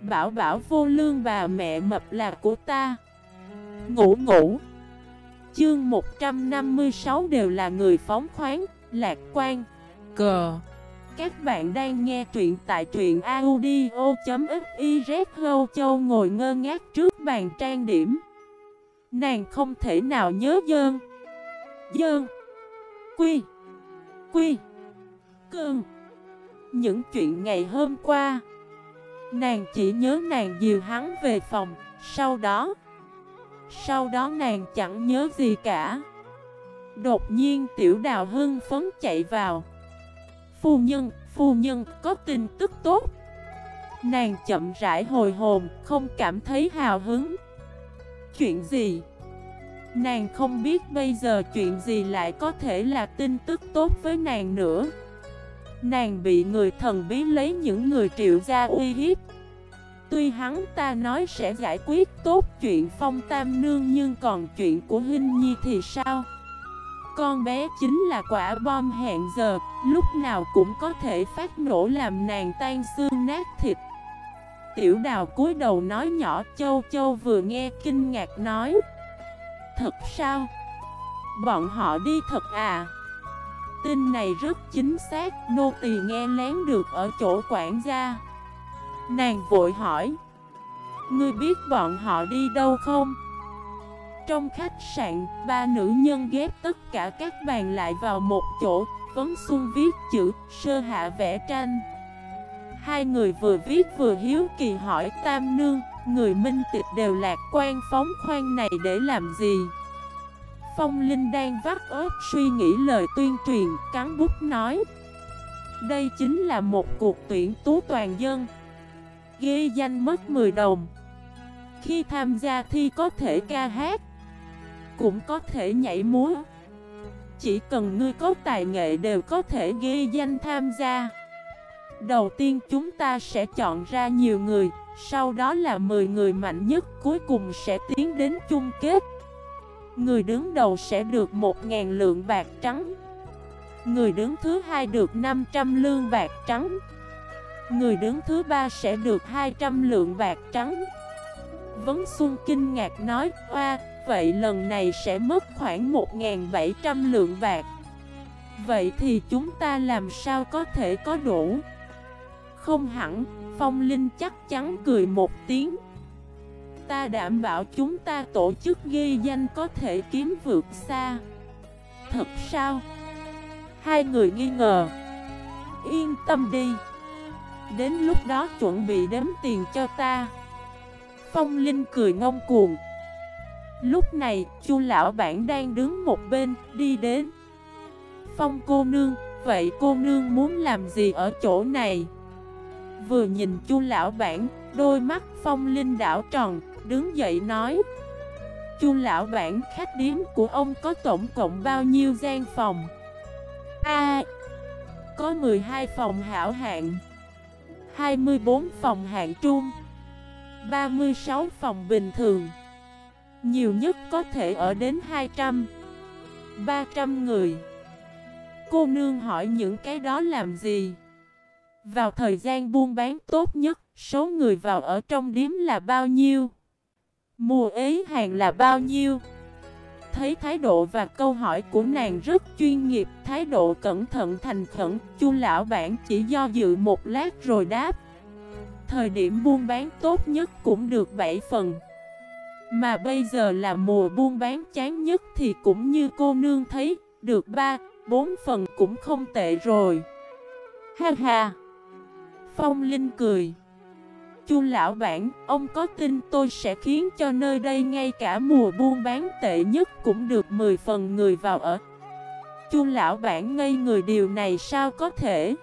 Bảo bảo vô lương bà mẹ mập là của ta. Ngủ ngủ. Chương 156 đều là người phóng khoáng, lạc quan, cờ Các bạn đang nghe truyện tại truyện audio.xyz Hâu Châu ngồi ngơ ngác trước bàn trang điểm. Nàng không thể nào nhớ dơn. Dơn. Quy. Quy. Cơn. Những chuyện ngày hôm qua. Nàng chỉ nhớ nàng dìu hắn về phòng Sau đó Sau đó nàng chẳng nhớ gì cả. Đột nhiên tiểu đào hưng phấn chạy vào. Phu nhân, phu nhân, có tin tức tốt. Nàng chậm rãi hồi hồn, không cảm thấy hào hứng. Chuyện gì? Nàng không biết bây giờ chuyện gì lại có thể là tin tức tốt với nàng nữa. Nàng bị người thần bí lấy những người triệu gia uy hiếp Tuy hắn ta nói sẽ giải quyết tốt chuyện phong tam nương Nhưng còn chuyện của Hinh Nhi thì sao? Con bé chính là quả bom hẹn giờ, Lúc nào cũng có thể phát nổ làm nàng tan xương nát thịt Tiểu đào cúi đầu nói nhỏ, Châu Châu vừa nghe kinh ngạc nói Thật sao? Bọn họ đi thật à? Tin này rất chính xác, nô tỳ nghe lén được ở chỗ quản gia Nàng vội hỏi Ngươi biết bọn họ đi đâu không? Trong khách sạn, ba nữ nhân ghép tất cả các bàn lại vào một chỗ Vấn Xuân viết chữ, sơ hạ vẽ tranh Hai người vừa viết vừa hiếu kỳ hỏi Tam Nương Người minh tịch đều lạc quan phóng khoan này để làm gì? Phong Linh đang vắt ớt suy nghĩ lời tuyên truyền, cắn bút nói. Đây chính là một cuộc tuyển tú toàn dân. Ghi danh mất 10 đồng. Khi tham gia thi có thể ca hát Cũng có thể nhảy múa. Chỉ cần ngươi có tài nghệ đều có thể ghi danh tham gia. Đầu tiên chúng ta sẽ chọn ra nhiều người Sau đó là 10 người mạnh nhất Cuối cùng sẽ tiến đến chung kết. Người đứng đầu sẽ được 1.000 lượng bạc trắng. Người đứng thứ hai được 500 lương bạc trắng. Người đứng thứ ba sẽ được 200 lượng bạc trắng. Vấn Xuân kinh ngạc nói Oa, vậy lần này sẽ mất khoảng 1.700 lượng bạc. Vậy thì chúng ta làm sao có thể có đủ? Không hẳn, Phong Linh chắc chắn cười một tiếng. Ta đảm bảo chúng ta tổ chức ghi danh có thể kiếm vượt xa. Thật sao? Hai người nghi ngờ. Yên tâm đi. Đến lúc đó chuẩn bị đếm tiền cho ta. Phong Linh cười ngông cuồng. Lúc này, chu lão bản đang đứng một bên, đi đến. Phong cô nương, Vậy cô nương muốn làm gì ở chỗ này? Vừa nhìn chu lão bản, Đôi mắt phong linh đảo tròn. Đứng dậy nói, Chu lão bản, khách điếm của ông có tổng cộng bao nhiêu gian phòng? A, Có 12 phòng hảo hạng 24 phòng hạng trung 36 phòng bình thường. Nhiều nhất có thể ở đến 200 300 người. Cô nương hỏi những cái đó làm gì? Vào thời gian buôn bán tốt nhất, Số người vào ở trong điếm là bao nhiêu? Mùa ế hàng là bao nhiêu? Thấy thái độ và câu hỏi của nàng rất chuyên nghiệp Thái độ cẩn thận thành khẩn Chu lão bản chỉ do dự một lát rồi đáp. Thời điểm buôn bán tốt nhất cũng được 7 phần. Mà bây giờ là mùa buôn bán chán nhất thì cũng như cô nương thấy Được 3, 4 phần cũng không tệ rồi. Ha ha! Phong Linh cười. Chu lão bản, ông có tin tôi sẽ khiến cho nơi đây ngay cả mùa buôn bán tệ nhất cũng được 10 phần người vào ở. Chu lão bản ngây người điều này sao có thể?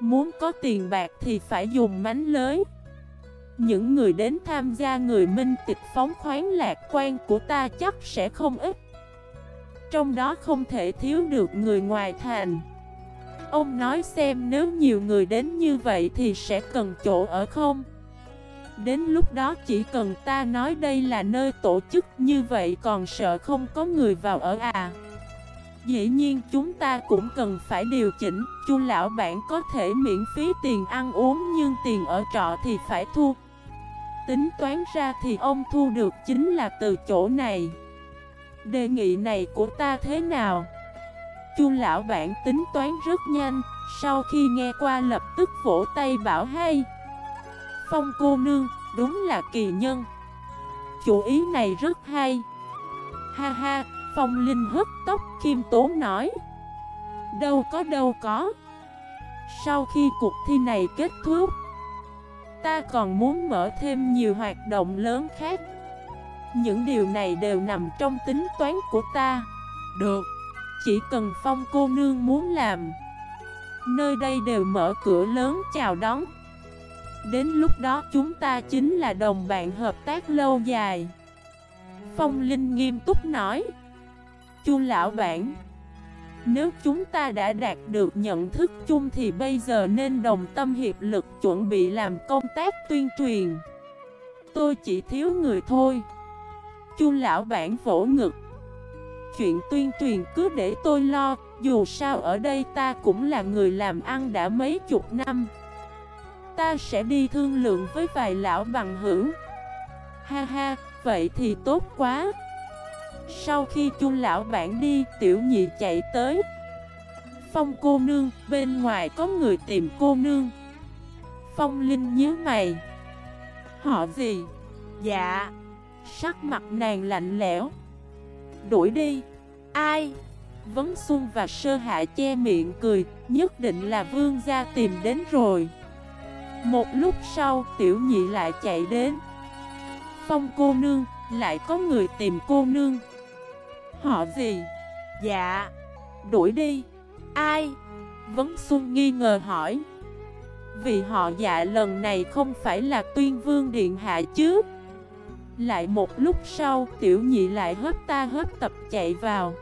Muốn có tiền bạc thì phải dùng mánh lới. Những người đến tham gia người minh tịch phóng khoáng lạc quan của ta chắc sẽ không ít. Trong đó không thể thiếu được người ngoài thành. Ông nói xem nếu nhiều người đến như vậy thì sẽ cần chỗ ở không? Đến lúc đó chỉ cần ta nói đây là nơi tổ chức như vậy còn sợ không có người vào ở à? Dĩ nhiên chúng ta cũng cần phải điều chỉnh, Chu lão bản có thể miễn phí tiền ăn uống Nhưng tiền ở trọ thì phải thu Tính toán ra thì ông thu được chính là từ chỗ này Đề nghị này của ta thế nào? Chu lão bản tính toán rất nhanh, Sau khi nghe qua lập tức vỗ tay bảo hay Phong cô nương, đúng là kỳ nhân. Chủ ý này rất hay. Ha ha, Phong Linh hất tóc khiêm tốn nói. Đâu có đâu có. Sau khi cuộc thi này kết thúc Ta còn muốn mở thêm nhiều hoạt động lớn khác. Những điều này đều nằm trong tính toán của ta. Được Chỉ cần Phong cô nương muốn làm Nơi đây đều mở cửa lớn chào đón Đến lúc đó chúng ta chính là đồng bạn hợp tác lâu dài. Phong Linh nghiêm túc nói, Chu lão bản, Nếu chúng ta đã đạt được nhận thức chung thì bây giờ nên đồng tâm hiệp lực chuẩn bị làm công tác tuyên truyền. Tôi chỉ thiếu người thôi. Chu lão bản vỗ ngực, Chuyện tuyên truyền cứ để tôi lo, Dù sao ở đây ta cũng là người làm ăn đã mấy chục năm. Ta sẽ đi thương lượng với vài lão bằng hữu. Ha ha, vậy thì tốt quá. Sau khi chu lão bản đi, tiểu nhị chạy tới. Phong cô nương, bên ngoài có người tìm cô nương. Phong Linh nhớ mày. Họ gì? Dạ. Sắc mặt nàng lạnh lẽo. Đuổi đi. Ai? Vấn Xuân và Sơ Hạ che miệng cười Nhất định là vương gia tìm đến rồi. Một lúc sau, tiểu nhị lại chạy đến. Phong cô nương, Lại có người tìm cô nương. Họ gì? Dạ. Đuổi đi. Ai? Vấn Xuân nghi ngờ hỏi. Vì họ dạ lần này không phải là tuyên vương điện hạ chứ. Lại một lúc sau, tiểu nhị lại hớp ta hớp tập chạy vào.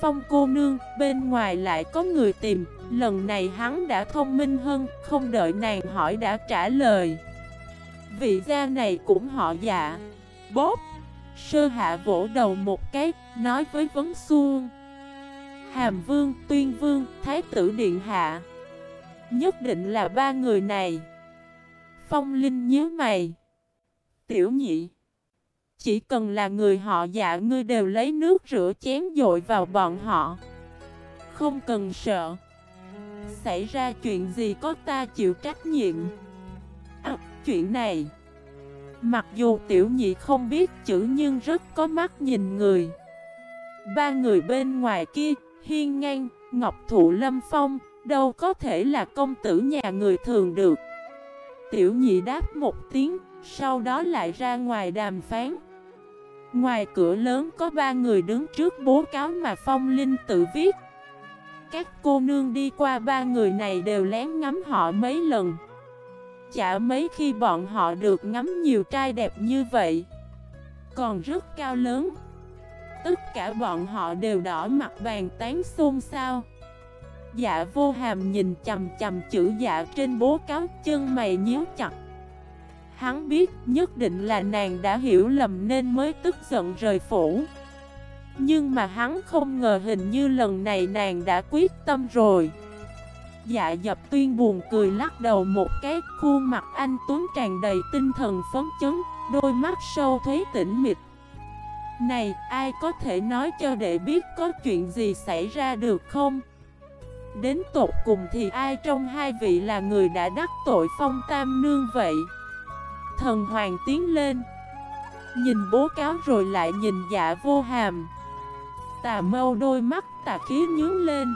Phong cô nương bên ngoài lại có người tìm. Lần này hắn đã thông minh hơn Không đợi nàng hỏi đã trả lời. Vị gia này cũng họ dạ. Bốp! Sơ hạ vỗ đầu một cái Nói với Vấn Xuân. Hàm Vương, Tuyên Vương, Thái tử Điện Hạ. Nhất định là ba người này. Phong Linh nhớ mày. Tiểu nhị! Chỉ cần là người họ dạ ngươi đều lấy nước rửa chén dội vào bọn họ. Không cần sợ. Xảy ra chuyện gì có ta chịu trách nhiệm. À, Chuyện này. Mặc dù tiểu nhị không biết chữ nhưng rất có mắt nhìn người. Ba người bên ngoài kia Hiên ngang, Ngọc Thụ Lâm Phong, đâu có thể là công tử nhà người thường được. Tiểu nhị đáp một tiếng, sau đó lại ra ngoài đàm phán. Ngoài cửa lớn có ba người đứng trước bố cáo mà Phong Linh tự viết. Các cô nương đi qua ba người này đều lén ngắm họ mấy lần. Chả mấy khi bọn họ được ngắm nhiều trai đẹp như vậy. Còn rất cao lớn. Tất cả bọn họ đều đỏ mặt bàn tán xôn xao Dạ vô hàm nhìn chầm chầm chữ dạ trên bố cáo chân mày nhíu chặt Hắn biết nhất định là nàng đã hiểu lầm nên mới tức giận rời phủ Nhưng mà hắn không ngờ hình như lần này nàng đã quyết tâm rồi Dạ dập tuyên buồn cười lắc đầu một cái Khuôn mặt anh Tuấn tràn đầy tinh thần phấn chấn Đôi mắt sâu thuế tĩnh mịch này, ai có thể nói cho đệ biết có chuyện gì xảy ra được không? Đến tột cùng thì ai trong hai vị là người đã đắc tội phong tam nương vậy? Thần hoàng tiến lên. Nhìn bố cáo rồi lại nhìn dạ vô hàm. Tà mâu đôi mắt tà khí nhướng lên.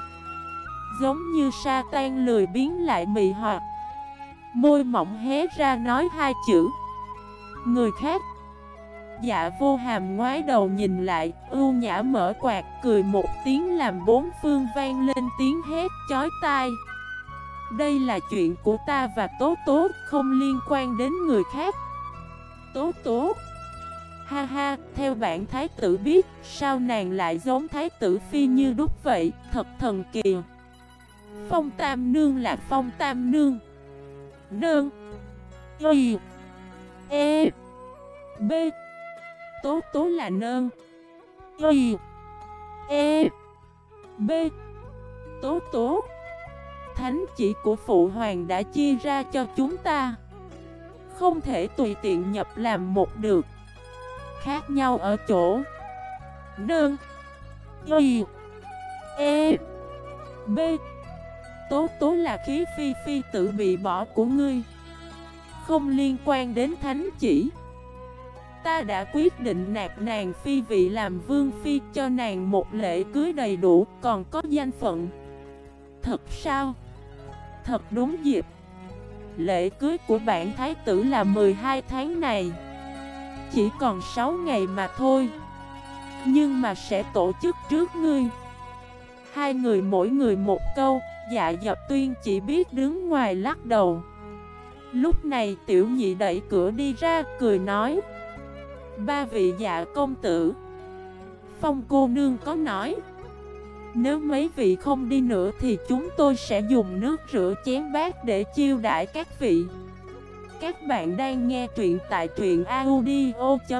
Giống như sa tan lười biến lại mị hoạt Môi mỏng hé ra nói hai chữ. Người khác. Dạ vô hàm ngoái đầu nhìn lại, ưu nhã mở quạt, cười một tiếng làm bốn phương vang lên tiếng hét chói tai. Đây là chuyện của ta và Tố Tố, không liên quan đến người khác. Tố Tố. Ha ha, theo bản thái tử biết, sao nàng lại giống thái tử phi như đúc vậy, thật thần kỳ. Phong Tam Nương là Phong Tam Nương. Nương. Y. E. B. Tố tố là nương, Y. E. B. Tố tố. Thánh chỉ của Phụ Hoàng đã chia ra cho chúng ta. Không thể tùy tiện nhập làm một được. Khác nhau ở chỗ Nương, Y E B. Tố tố là khí phi phi tự bị bỏ của ngươi. Không liên quan đến thánh chỉ. Ta đã quyết định nạp nàng phi vị làm vương phi cho nàng một lễ cưới đầy đủ, còn có danh phận. Thật sao? Thật đúng dịp. Lễ cưới của bản thái tử là 12 tháng này. Chỉ còn 6 ngày mà thôi, Nhưng mà sẽ tổ chức trước ngươi. Hai người mỗi người một câu Dạ dập tuyên chỉ biết đứng ngoài lắc đầu. Lúc này tiểu nhị đẩy cửa đi ra, cười nói, Ba vị dạ công tử, Phong cô nương có nói nếu mấy vị không đi nữa thì chúng tôi sẽ dùng nước rửa chén bát để chiêu đãi các vị. Các bạn đang nghe truyện tại truyện audio.fif